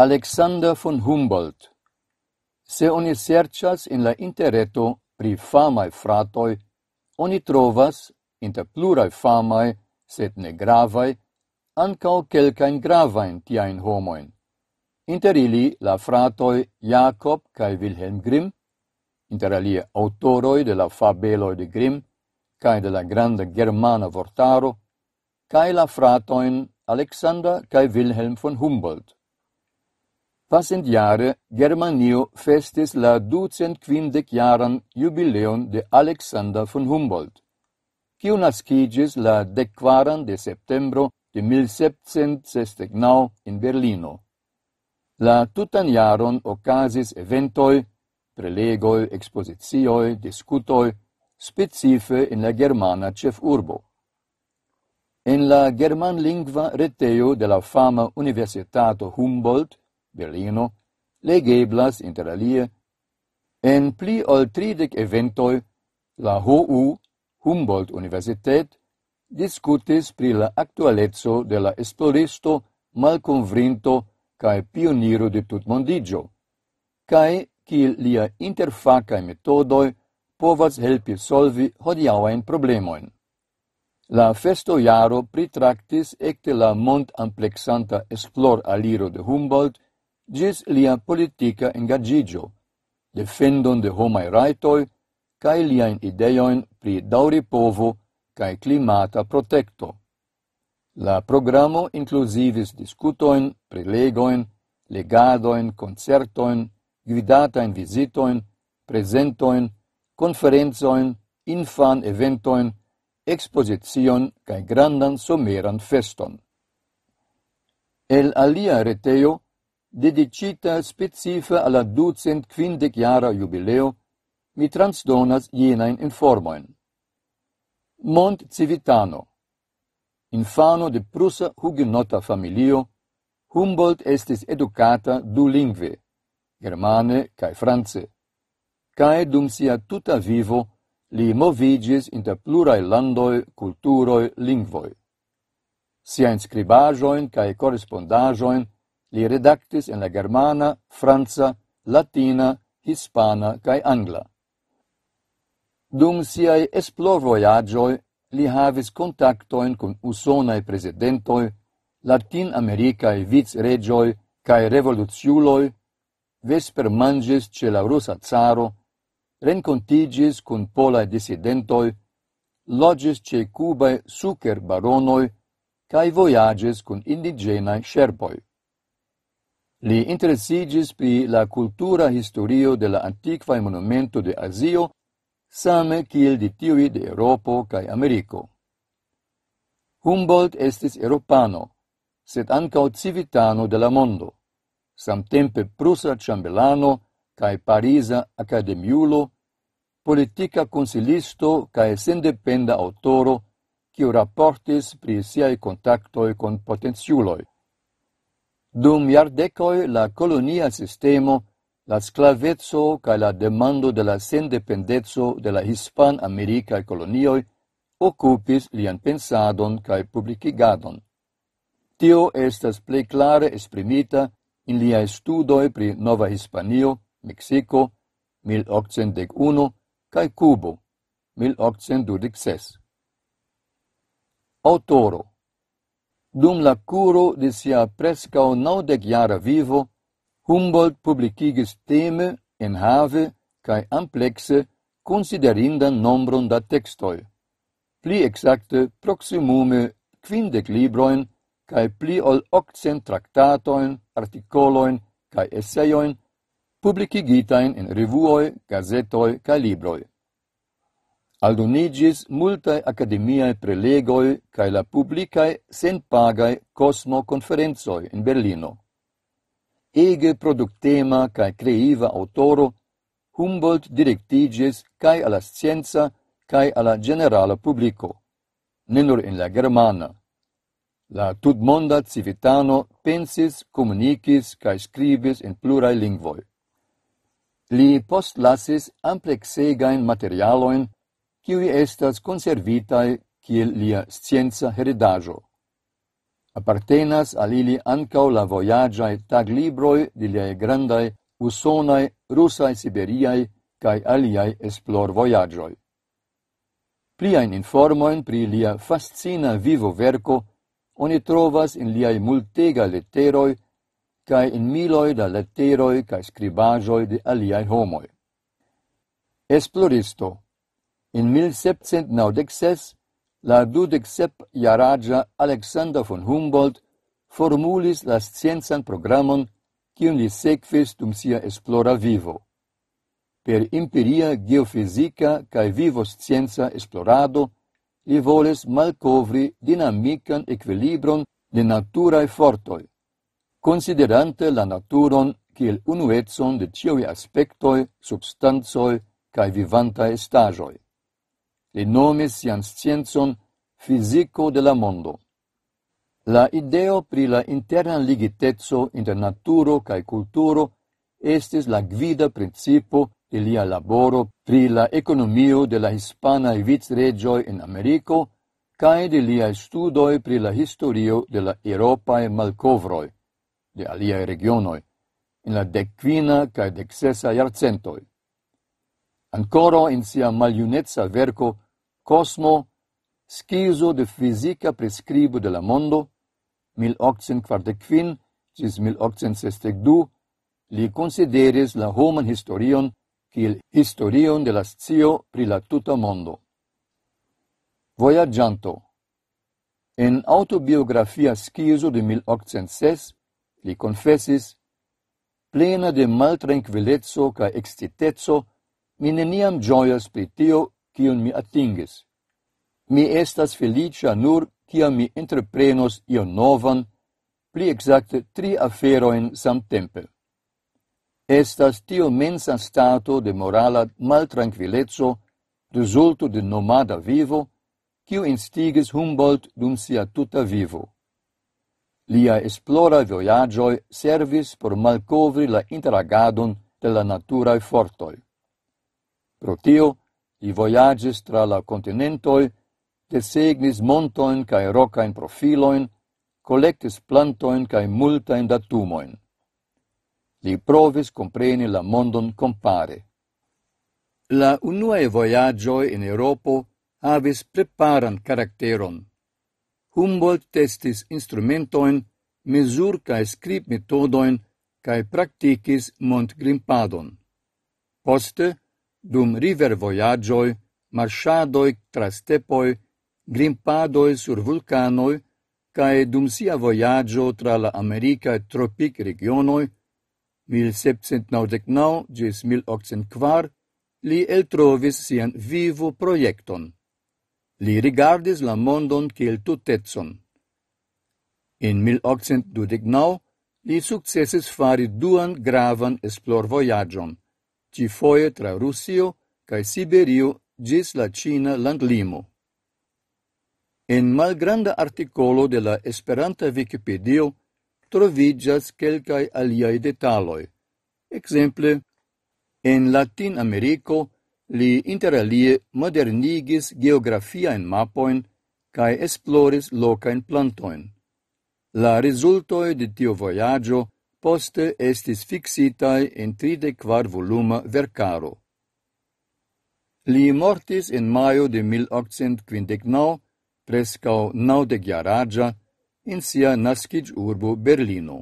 Alexander von Humboldt. Se oni serĉas en la interreto pri famaj fratoj, oni trovas inter pluraj famaj, sed ne gravaj, ankaŭ kelkajn gravajn tiajn homojn. Inter ili la fratoj Jakob kaj Wilhelm Grimm, inter alie autoroj de la fabeloj de Grimm kaj de la granda germana vortaro, kaj la fratojn Alexander kaj Wilhelm von Humboldt. Pasintjare Germanio festis la ducent quindecjaran jubileon de Alexander von Humboldt, quiu nascigis la decquaran de septembro de 1769 in Berlino. La tutan jaron ocasis eventoi, prelegoi, expositioi, discutoi, specife in la germana cef urbo. En la german lingua reteo de la fama Universitato Humboldt Berlino, legeblas inter alie en pli ol tridec eventoi la HU Humboldt Universitet discutis pri la actualezzo de la esploristo malconvrinto cae pioniro de tutmondigio, cae cil lia interfacae metodoi povas helpi solvi hodiauen problemoin. La festo jaro pritractis ecte la mont amplexanta esplor aliro de Humboldt gis lia politica engagigio, defendon de homai raitoi, cae liain ideoin pri dauri povo cae climata protecto. La programo inclusivis discutoin, prelegoin, legadoin, concertoin, gvidatain visitoin, presentoin, conferenzoin, infan eventoin, exposizion cae grandan someran feston. El alia reteo dedicita specife alla ducent quindec jara jubileo, mi transdonas jenain informoin. Mont Civitano, infano de prusa hugenota familio, Humboldt estis educata du lingve, germane cae france, cae dum sia tuta vivo li movigis inter plurae landoi, culturoi, lingvoi. Sia inscribajoin cae correspondajoin Li redactis en la germana, franca, latina, hispana kai angla. Dum siai esplor voyagioi li havis contactoin kun usonae prezidentoj, latin americae vic regioi cae revoluciuloi, revoluciuloj, vespermanĝis ce la rusa zaro, rencontigis kun polae dissidentoi, logis ce cubae sucer baronoi cae voyages cun indigenae sherpoi. Li interesiĝis pri la cultura historio de la antikvaj monumento de Azio, same kiel di tiui de Europo cae Americo. Humboldt estis Europano, sed ancao civitano de la mondo, samtempe prusa Ciambelano cae pariza akademiulo, politica consilisto cae sendependa autoro, quiu raportis pri siai contactoi con potenciuloi. Dum iardecoi la colonia sistemo, la sclavezzo ca la demando de la sendependezzo de la hispan-americae colonioi occupis lian pensadon cae publicigadon. Tio estas plei clare esprimita in liaj studoi pri Nova Hispanio, Mexico, 1801 cae Cubo, 1826. Autoro Dum la curo de sia prescao naudec-jara vivo, Humboldt publicigis teme, enhave, cae amplexe, considerindan nombron da textoi. Pli exacte, proximume quindec libroin, cae pli ol octcent tractatoin, articoloin, cae esseioin, publicigitain in revuoi, gazetoi, cae libroi aldoniĝis multae academiae prelegoi cae la publikaj cosmo conferenzoi in Berlino. Ege productema cae creiva autoro, Humboldt directigis cae alla scienza cae alla generala publico, nenur in la germana. La tutmonda civitano pensis, komunikis cae scribis in plurae lingvoi. Li postlasis amplexegain materialoin qui estas conservitae kiel lia scienza heredajo. Appartenas al ili ancau la voyagiae taglibroi di liae grandai, usonae, rusae, siberiae, cae aliae esplor voyagioi. Pliain informoin pri lia fascina vivo verco oni trovas in liai multega letteroi cae in miloi da letteroi cae scribajoi de aliai homoi. Esploristo In 1796 la dudec sep jaraĝa Alexander von Humboldt formulis la scienzan programon cium li sequis dum sia esplora vivo. Per imperia geofisica cae vivo scienza esplorado li voles malcovri dinamican equilibron de naturae fortoi, considerante la naturon kiel unuetson de cioi aspectoi, substanzoi cae vivantae stagoi. Li nomis sian scienzon fisico de la mondo. La ideo pri la interna ligitezzo inter naturo kaj kulturo estis la gvida principo de lia laboro pri la ekonomio de la hispana vicregioj in Americo kaj de lia studoi pri la historio de la europae malcovroi de aliae regionoi in la decquina kaj decsesa iarcentoi. Ancora in sia maliunezza verco Cosmo, schizo de fisica prescribo de la mondo, 1845 cis 1862, li consideris la homan historion kiel historion de la scio pri la tuta mondo. Voyagianto En autobiografia schizo de 1806, li confessis, plena de maltranquillezzo ca excitezzo, Mi neniam gioias pri tio, cion mi atingis. Mi estas felicia nur kiam mi entreprenos ion novan, pli exacte tri aferoin samtempe. Estas tio mensa stato de morala maltranquillezzo, resulto de nomada vivo, kiu instigis Humboldt dum sia tuta vivo. Lia esplora voyagioi servis por malcovri la interagadon de la naturae fortoi. Pro tio, li voyages tra la continentoi, desegnis montoin cae rocain profiloin, collectis plantoin cae multain datumoin. Li provis compreni la mondon compare. La unuae voyagioi in Europo avis preparan caracteron. Humboldt testis instrumentoin, mesur cae scrip metodoin, cae practicis mont grimpadon. Poste, dum river voyagioi, marshadoi tra stepoi, grimpadoi sur vulcanoi, cae dum sia voyagio tra la America tropic regionoi, 1799 gis 1804, li eltrovis sian vivo proiecton. Li rigardis la mondon kiel tutetson. In 1829 li successis fari duan gravan esplor voyagion – ci foje tra Russio cae Siberio gis la Cina landlimo. En malgranda articolo de la Esperanta Wikipedia trovigas quelcae aliaj detaloi. Exemple, en Latin Americo li interalie modernigis geografiajn mapoin cae esploris in plantoin La resultoi de tio voyaggio poste estis fixitai tride quar voluma vercaro. Li mortis in maio de 1859, prescau naudeg in sia nascig urbo Berlino.